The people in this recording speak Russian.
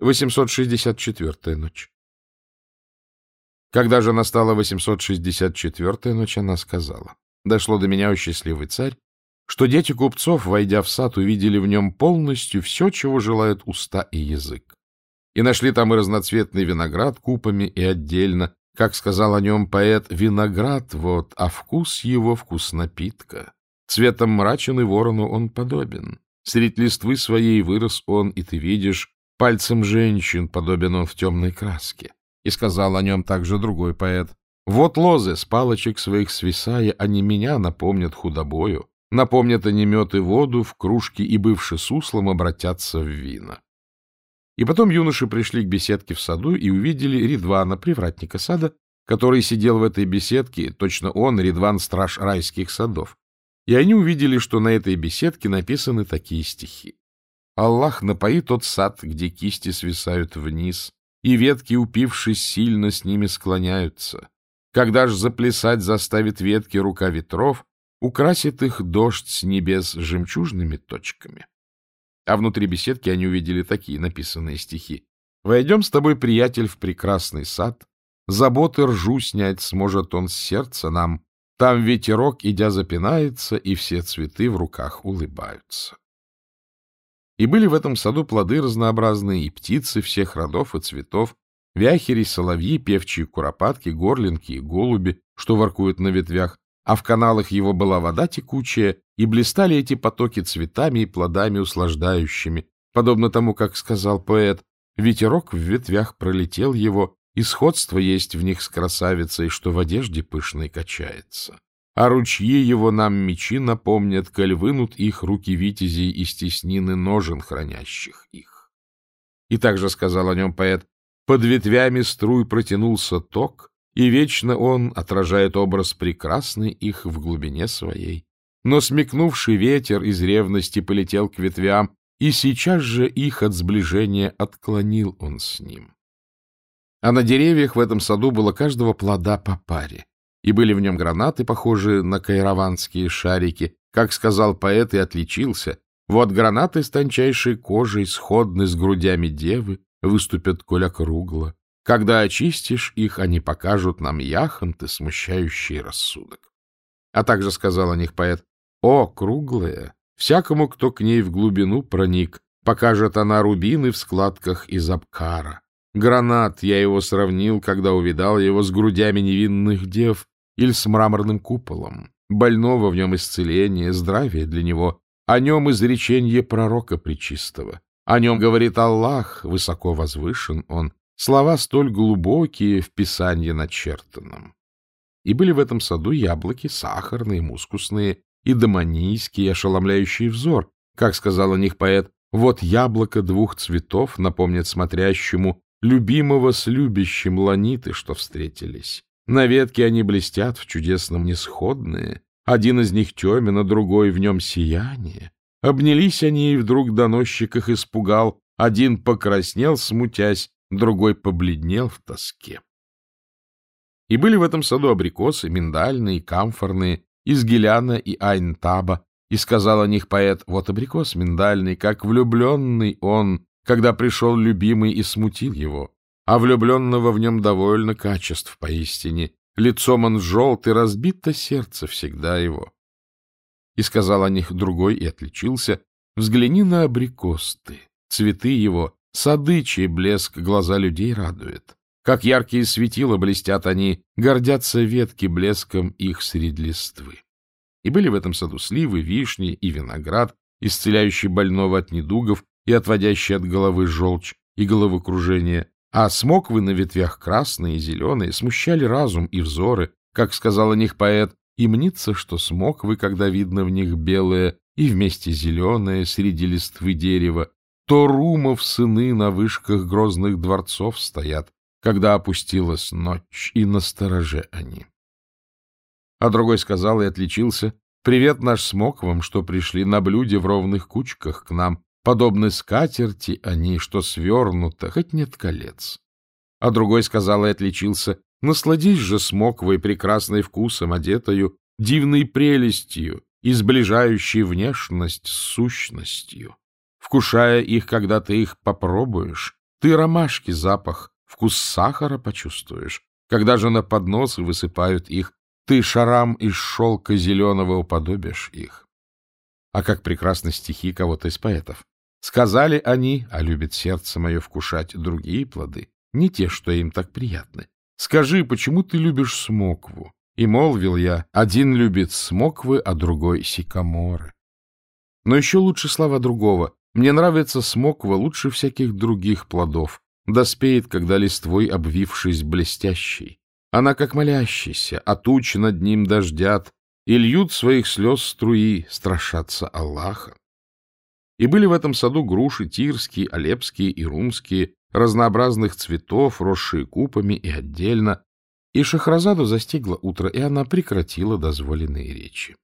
864-я ночь. Когда же настала 864-я ночь, она сказала, «Дошло до меня, о счастливый царь, что дети купцов, войдя в сад, увидели в нем полностью все, чего желают уста и язык. И нашли там и разноцветный виноград купами и отдельно, как сказал о нем поэт, виноград вот, а вкус его вкус напитка. Цветом мрачен и ворону он подобен. Средь листвы своей вырос он, и ты видишь, пальцем женщин подобен он в темной краске. И сказал о нем также другой поэт, вот лозы, с палочек своих свисая, они меня напомнят худобою, напомнят они мед и воду, в кружке и бывши суслом обратятся в вина. И потом юноши пришли к беседке в саду и увидели Ридвана, привратника сада, который сидел в этой беседке, точно он, Ридван, страж райских садов. И они увидели, что на этой беседке написаны такие стихи. «Аллах, напои тот сад, где кисти свисают вниз, и ветки, упившись, сильно с ними склоняются. Когда ж заплясать заставит ветки рука ветров, украсит их дождь с небес жемчужными точками». А внутри беседки они увидели такие написанные стихи. «Войдем с тобой, приятель, в прекрасный сад. Заботы ржу снять сможет он с сердца нам. Там ветерок, идя, запинается, и все цветы в руках улыбаются». И были в этом саду плоды разнообразные, и птицы всех родов и цветов, вяхери, соловьи, певчие куропатки, горлинки и голуби, что воркуют на ветвях, а в каналах его была вода текучая, и блистали эти потоки цветами и плодами услаждающими, подобно тому, как сказал поэт, ветерок в ветвях пролетел его, и сходство есть в них с красавицей, что в одежде пышной качается. А ручьи его нам мечи напомнят, коль вынут их руки витязей и стеснины ножен, хранящих их. И также сказал о нем поэт, под ветвями струй протянулся ток, и вечно он отражает образ прекрасный их в глубине своей. Но смекнувший ветер из ревности полетел к ветвям, и сейчас же их от сближения отклонил он с ним. А на деревьях в этом саду было каждого плода по паре, и были в нем гранаты, похожие на кайрованские шарики, как сказал поэт и отличился. Вот гранаты с тончайшей кожей, сходны с грудями девы, выступят коля кругло. Когда очистишь их, они покажут нам яхонты, смущающие рассудок. А также сказал о них поэт, «О, круглая, всякому, кто к ней в глубину проник, покажет она рубины в складках из абкара. Гранат я его сравнил, когда увидал его с грудями невинных дев или с мраморным куполом. Больного в нем исцеление, здравие для него, о нем изречение пророка пречистого. О нем говорит Аллах, высоко возвышен он, Слова столь глубокие в писании начертанном. И были в этом саду яблоки, сахарные, мускусные и доманийские, ошеломляющий взор. Как сказал о них поэт, вот яблоко двух цветов напомнит смотрящему любимого с любящим ланиты, что встретились. На ветке они блестят в чудесном несходные. Один из них темен, а другой в нем сияние. Обнялись они, и вдруг доносчик их испугал. Один покраснел, смутясь, другой побледнел в тоске. И были в этом саду абрикосы, миндальные, камфорные, из геляна и айнтаба, и сказал о них поэт, вот абрикос миндальный, как влюбленный он, когда пришел любимый и смутил его, а влюбленного в нем довольно качеств поистине, лицом он желтый, разбито сердце всегда его. И сказал о них другой и отличился, взгляни на абрикос ты, цветы его, Сады, чей блеск глаза людей радует. Как яркие светила блестят они, гордятся ветки блеском их среди листвы. И были в этом саду сливы, вишни и виноград, исцеляющий больного от недугов и отводящий от головы желчь и головокружение, а смоквы на ветвях красные и зеленые смущали разум и взоры, как сказал о них поэт, и мнится, что смоквы, когда видно в них белое и вместе зеленое среди листвы дерева, то румов сыны на вышках грозных дворцов стоят, когда опустилась ночь, и на стороже они. А другой сказал и отличился, «Привет наш смог вам, что пришли на блюде в ровных кучках к нам, подобны скатерти они, что свернуто, хоть нет колец». А другой сказал и отличился, «Насладись же смоквой прекрасной вкусом одетою, дивной прелестью и сближающей внешность с сущностью». Вкушая их, когда ты их попробуешь, Ты ромашки запах, вкус сахара почувствуешь. Когда же на подносы высыпают их, ты шарам из шелка зеленого уподобишь их. А как прекрасны стихи кого-то из поэтов. Сказали они, а любит сердце мое вкушать другие плоды, не те, что им так приятны. Скажи, почему ты любишь смокву? И молвил я, один любит смоквы, а другой — сикаморы. Но еще лучше слова другого. Мне нравится смоква лучше всяких других плодов. Доспеет, когда листвой, обвившись, блестящий. Она как молящийся, а тучи над ним дождят, и льют своих слез струи, страшатся Аллаха. И были в этом саду груши тирские, алепские и румские, разнообразных цветов, росшие купами и отдельно. И Шахразаду застигло утро, и она прекратила дозволенные речи.